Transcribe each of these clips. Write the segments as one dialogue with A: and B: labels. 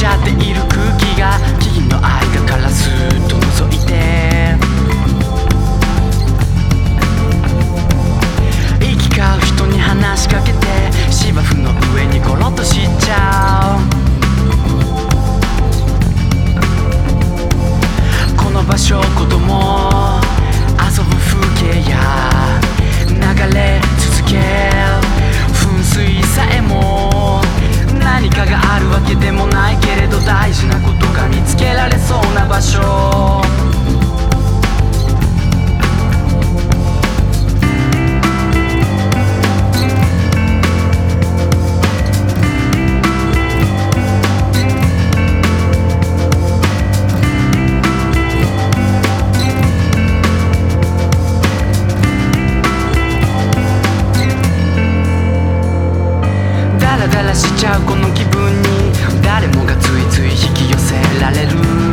A: ya te らしちゃうこの気分に。誰もがついつい引き寄せられる。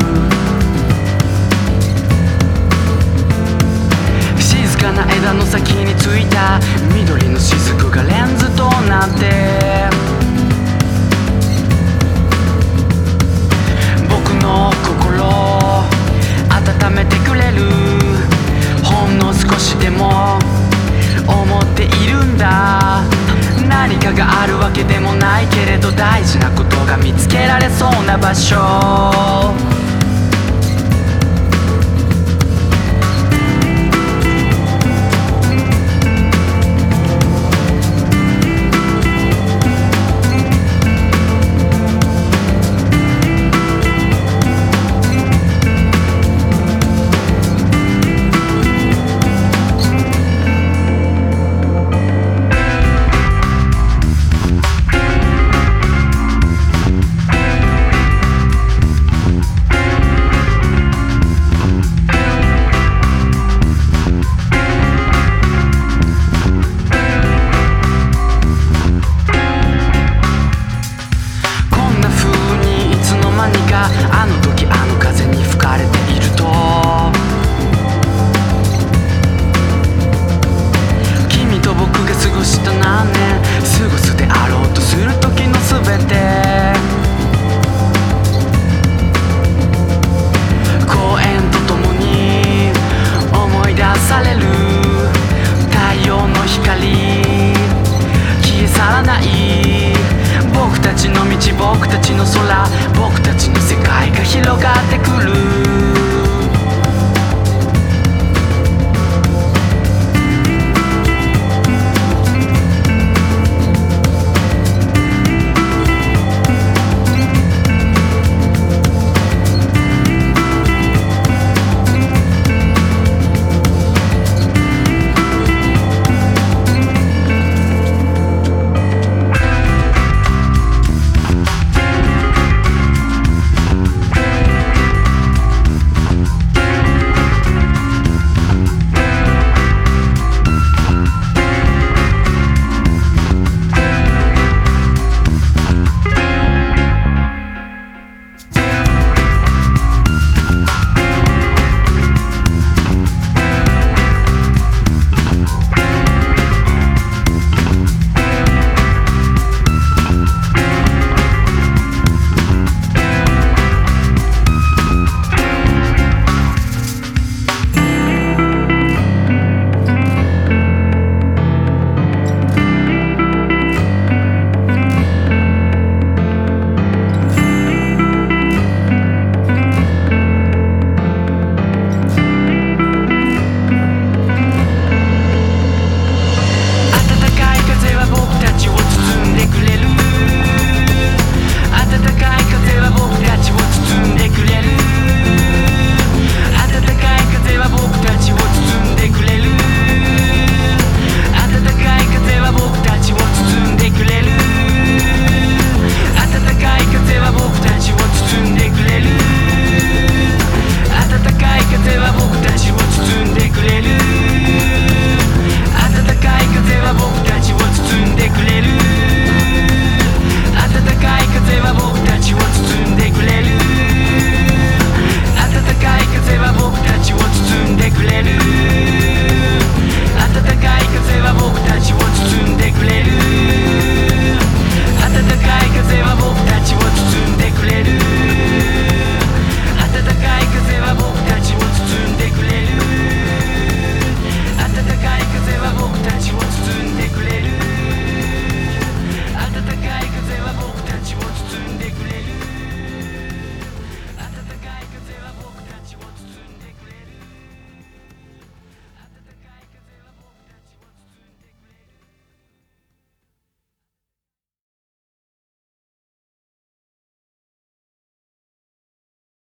A: なことが見つけられそうな場所かあの時あの風に吹かれて